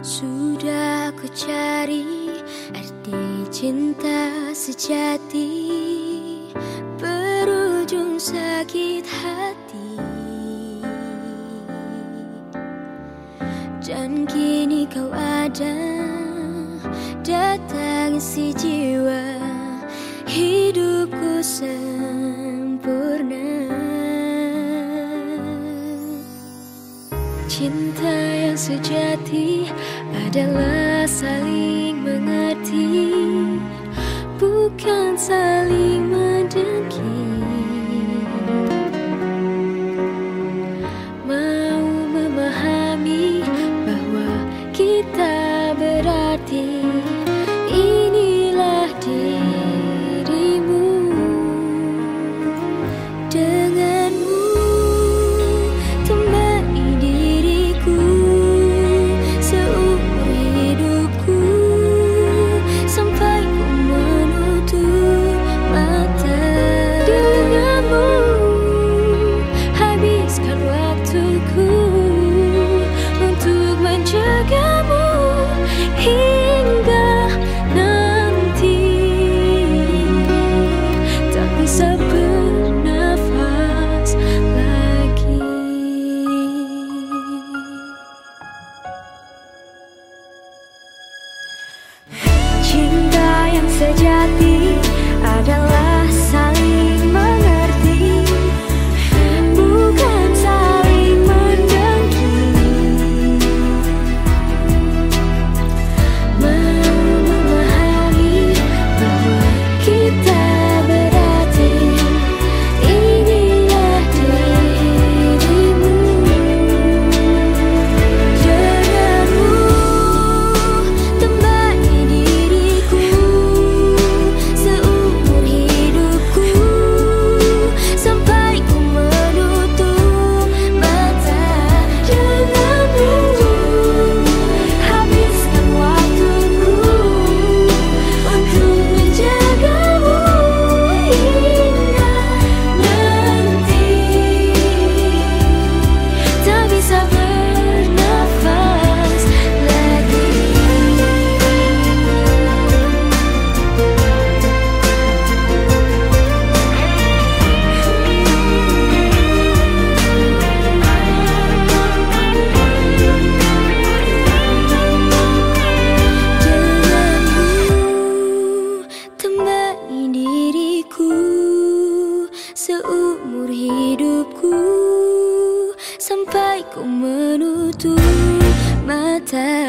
Sudah ku cari arti cinta sejati Berujung sakit hati. Dan kini kau ada Datang si jiwa Hidupku sempurna Cinta yang sejati adalah saling mengerti Bukan saling seumur hidupku sampai ku menutup mata.